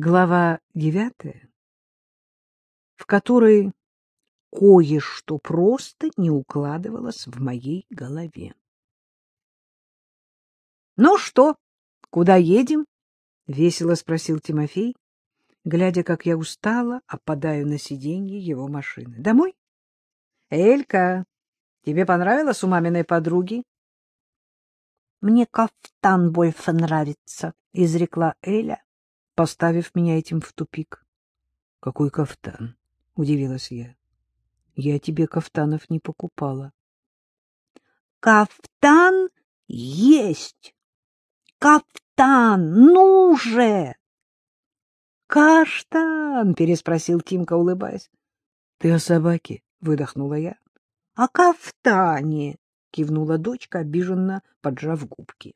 Глава девятая, в которой кое-что просто не укладывалось в моей голове. — Ну что, куда едем? — весело спросил Тимофей, глядя, как я устала, опадаю на сиденье его машины. — Домой? — Элька, тебе понравилось у маминой подруги? — Мне кафтан больше нравится, — изрекла Эля поставив меня этим в тупик. — Какой кафтан? — удивилась я. — Я тебе кафтанов не покупала. — Кафтан есть! Кафтан! Ну же! — Каштан! — переспросил Тимка, улыбаясь. — Ты о собаке? — выдохнула я. — О кафтане! — кивнула дочка, обиженно поджав губки.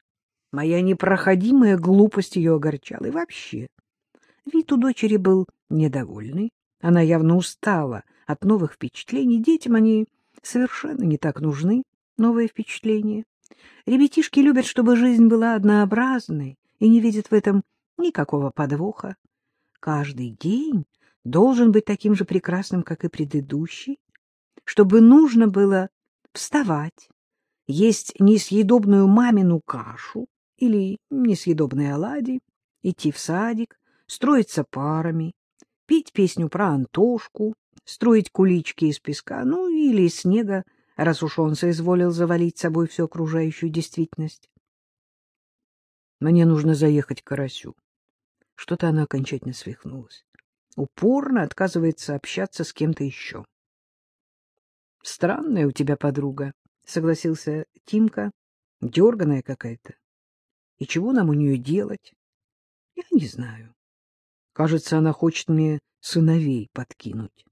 Моя непроходимая глупость ее огорчала. И вообще, вид у дочери был недовольный. Она явно устала от новых впечатлений. Детям они совершенно не так нужны, новые впечатления. Ребятишки любят, чтобы жизнь была однообразной, и не видят в этом никакого подвоха. Каждый день должен быть таким же прекрасным, как и предыдущий, чтобы нужно было вставать, есть несъедобную мамину кашу, или несъедобные оладьи, идти в садик, строиться парами, петь песню про Антошку, строить кулички из песка, ну или из снега, раз уж он соизволил завалить собой всю окружающую действительность. Мне нужно заехать к Карасю. Что-то она окончательно свихнулась. Упорно отказывается общаться с кем-то еще. — Странная у тебя подруга, — согласился Тимка, — дерганая какая-то. И чего нам у нее делать? Я не знаю. Кажется, она хочет мне сыновей подкинуть.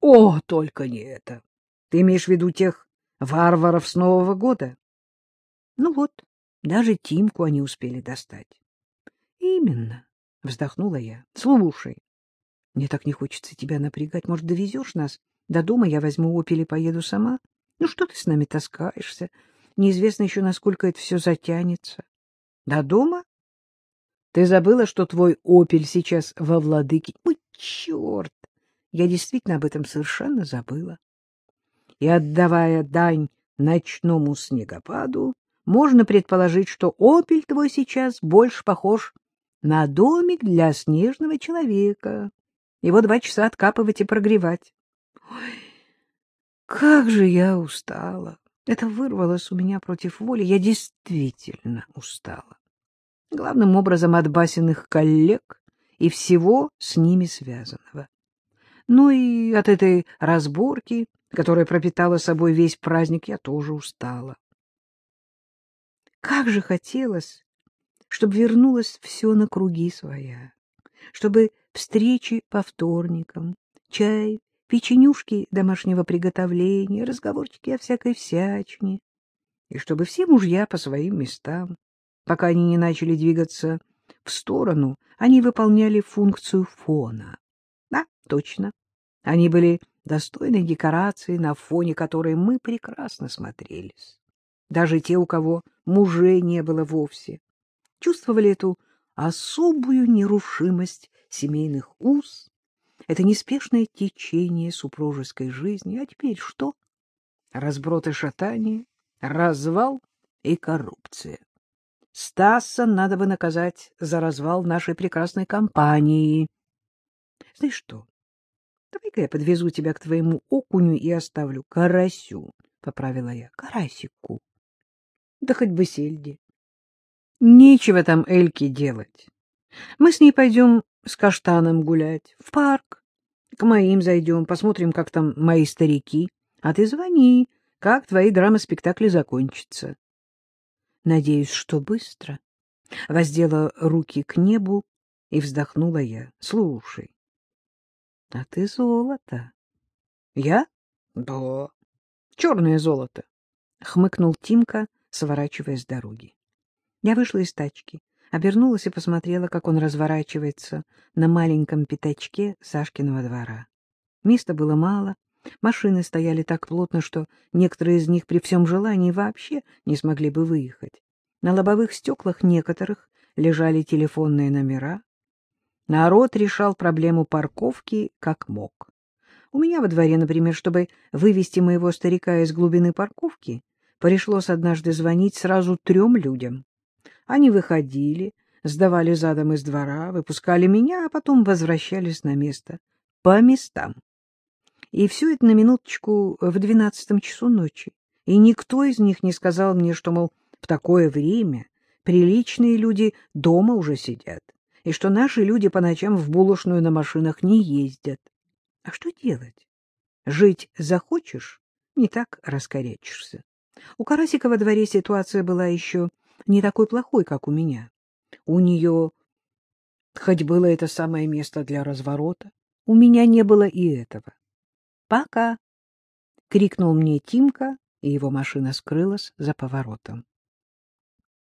О, только не это! Ты имеешь в виду тех варваров с Нового года? Ну вот, даже Тимку они успели достать. Именно, вздохнула я. Слушай, мне так не хочется тебя напрягать. Может, довезешь нас до дома, я возьму опель и поеду сама? Ну что ты с нами таскаешься? Неизвестно еще, насколько это все затянется. До дома? Ты забыла, что твой опель сейчас во владыке? Ой, черт! Я действительно об этом совершенно забыла. И, отдавая дань ночному снегопаду, можно предположить, что опель твой сейчас больше похож на домик для снежного человека. Его два часа откапывать и прогревать. Ой, как же я устала! Это вырвалось у меня против воли. Я действительно устала главным образом от басенных коллег и всего с ними связанного. Ну и от этой разборки, которая пропитала собой весь праздник, я тоже устала. Как же хотелось, чтобы вернулось все на круги своя, чтобы встречи по вторникам, чай, печенюшки домашнего приготовления, разговорчики о всякой всячине, и чтобы все мужья по своим местам, Пока они не начали двигаться в сторону, они выполняли функцию фона. Да, точно. Они были достойной декорацией, на фоне которой мы прекрасно смотрелись. Даже те, у кого мужей не было вовсе, чувствовали эту особую нерушимость семейных уз, это неспешное течение супружеской жизни. А теперь что? Разброд и шатание, развал и коррупция. Стаса надо бы наказать за развал нашей прекрасной компании. Знаешь что, давай-ка я подвезу тебя к твоему окуню и оставлю карасю, — поправила я, — карасику. Да хоть бы сельди. Нечего там Эльке делать. Мы с ней пойдем с каштаном гулять, в парк, к моим зайдем, посмотрим, как там мои старики. А ты звони, как твои драмы-спектакли закончатся. Надеюсь, что быстро. Воздела руки к небу и вздохнула я. Слушай, а ты золото. Я? Да. Черное золото. Хмыкнул Тимка, сворачивая с дороги. Я вышла из тачки, обернулась и посмотрела, как он разворачивается на маленьком пятачке Сашкиного двора. Места было мало, Машины стояли так плотно, что некоторые из них при всем желании вообще не смогли бы выехать. На лобовых стеклах некоторых лежали телефонные номера. Народ решал проблему парковки как мог. У меня во дворе, например, чтобы вывести моего старика из глубины парковки, пришлось однажды звонить сразу трем людям. Они выходили, сдавали задом из двора, выпускали меня, а потом возвращались на место. По местам. И все это на минуточку в двенадцатом часу ночи. И никто из них не сказал мне, что, мол, в такое время приличные люди дома уже сидят, и что наши люди по ночам в булочную на машинах не ездят. А что делать? Жить захочешь, не так раскорячишься. У Карасика во дворе ситуация была еще не такой плохой, как у меня. У нее хоть было это самое место для разворота, у меня не было и этого. «Пока!» — крикнул мне Тимка, и его машина скрылась за поворотом.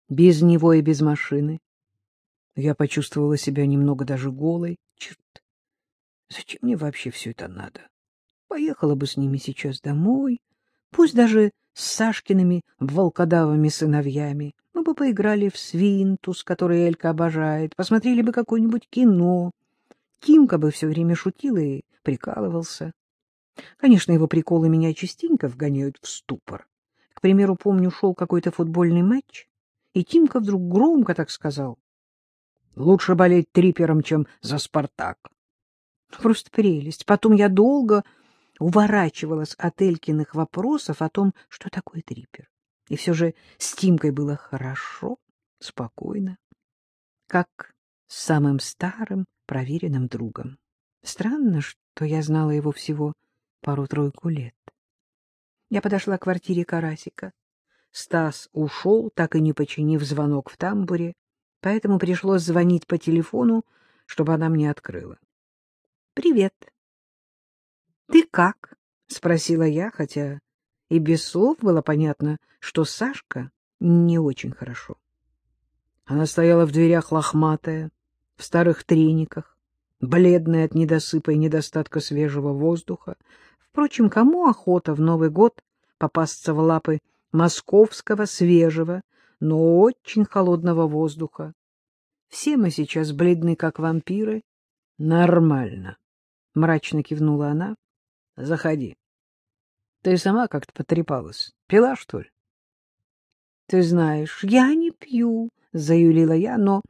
Без него и без машины я почувствовала себя немного даже голой. Черт, зачем мне вообще все это надо? Поехала бы с ними сейчас домой, пусть даже с Сашкиными волкодавыми сыновьями. Мы бы поиграли в свинтус, который Элька обожает, посмотрели бы какое-нибудь кино. Тимка бы все время шутил и прикалывался. Конечно, его приколы меня частенько вгоняют в ступор. К примеру, помню, шел какой-то футбольный матч, и Тимка вдруг громко так сказал. Лучше болеть трипером, чем за «Спартак». Просто прелесть. Потом я долго уворачивалась от Элькиных вопросов о том, что такое трипер. И все же с Тимкой было хорошо, спокойно, как с самым старым проверенным другом. Странно, что я знала его всего пару-тройку лет. Я подошла к квартире Карасика. Стас ушел, так и не починив звонок в тамбуре, поэтому пришлось звонить по телефону, чтобы она мне открыла. — Привет. — Ты как? — спросила я, хотя и без слов было понятно, что Сашка не очень хорошо. Она стояла в дверях лохматая, в старых трениках, бледная от недосыпа и недостатка свежего воздуха. Впрочем, кому охота в Новый год попасться в лапы московского свежего, но очень холодного воздуха? Все мы сейчас бледны, как вампиры. — Нормально, — мрачно кивнула она. — Заходи. Ты сама как-то потрепалась. Пила, что ли? — Ты знаешь, я не пью, — заюлила я, — но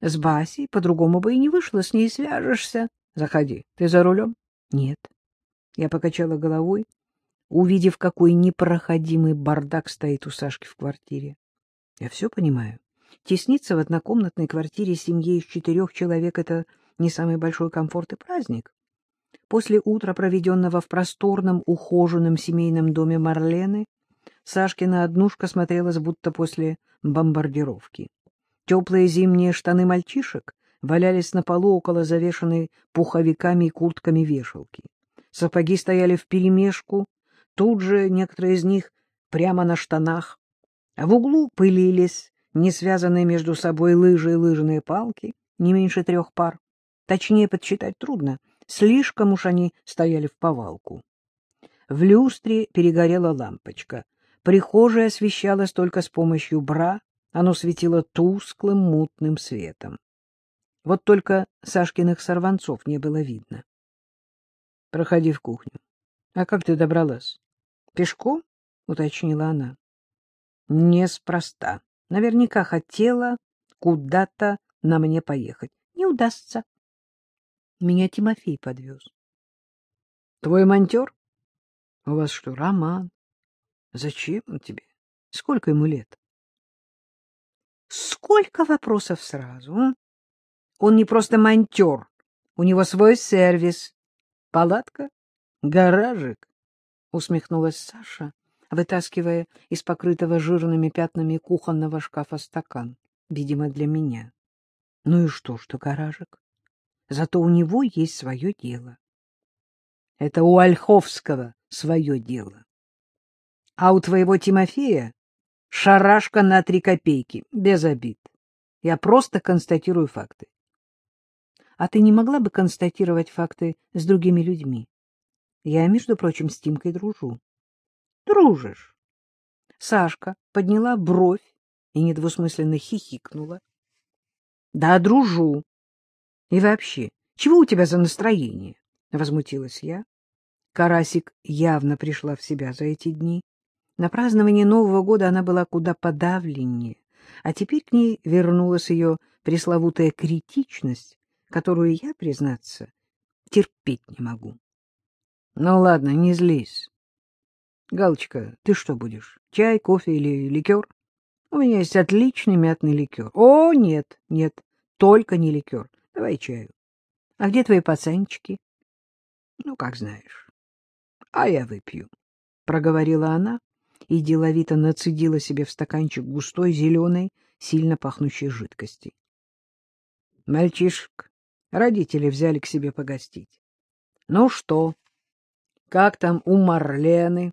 с Басей по-другому бы и не вышло, с ней свяжешься. Заходи. Ты за рулем? — Нет. Я покачала головой, увидев, какой непроходимый бардак стоит у Сашки в квартире. Я все понимаю. Тесниться в однокомнатной квартире семьи из четырех человек — это не самый большой комфорт и праздник. После утра, проведенного в просторном, ухоженном семейном доме Марлены, Сашкина однушка смотрелась будто после бомбардировки. Теплые зимние штаны мальчишек валялись на полу около завешенной пуховиками и куртками вешалки. Сапоги стояли вперемешку, тут же некоторые из них прямо на штанах, а в углу пылились не связанные между собой лыжи и лыжные палки, не меньше трех пар. Точнее, подсчитать трудно, слишком уж они стояли в повалку. В люстре перегорела лампочка. Прихожая освещалась только с помощью бра, оно светило тусклым мутным светом. Вот только Сашкиных сорванцов не было видно. — Проходи в кухню. — А как ты добралась? — Пешком? — уточнила она. — Неспроста. Наверняка хотела куда-то на мне поехать. Не удастся. Меня Тимофей подвез. — Твой монтер? — У вас что, роман? Зачем он тебе? Сколько ему лет? — Сколько вопросов сразу, а? Он не просто монтер, у него свой сервис. Палатка? Гаражик? — усмехнулась Саша вытаскивая из покрытого жирными пятнами кухонного шкафа стакан, видимо, для меня. Ну и что, что гаражик? Зато у него есть свое дело. Это у Ольховского свое дело. А у твоего Тимофея шарашка на три копейки, без обид. Я просто констатирую факты. А ты не могла бы констатировать факты с другими людьми? Я, между прочим, с Тимкой дружу. Дружишь? Сашка подняла бровь и недвусмысленно хихикнула. — Да, дружу. И вообще, чего у тебя за настроение? — возмутилась я. Карасик явно пришла в себя за эти дни. На праздновании Нового года она была куда подавленнее, а теперь к ней вернулась ее пресловутая критичность, которую я, признаться, терпеть не могу. — Ну ладно, не злись. — Галочка, ты что будешь, чай, кофе или ликер? У меня есть отличный мятный ликер. — О, нет, нет, только не ликер. Давай чаю. — А где твои пацанчики? — Ну, как знаешь. — А я выпью, — проговорила она и деловито нацедила себе в стаканчик густой, зеленой, сильно пахнущей жидкости. Мальчишек родители взяли к себе погостить. — Ну что, как там у Марлены?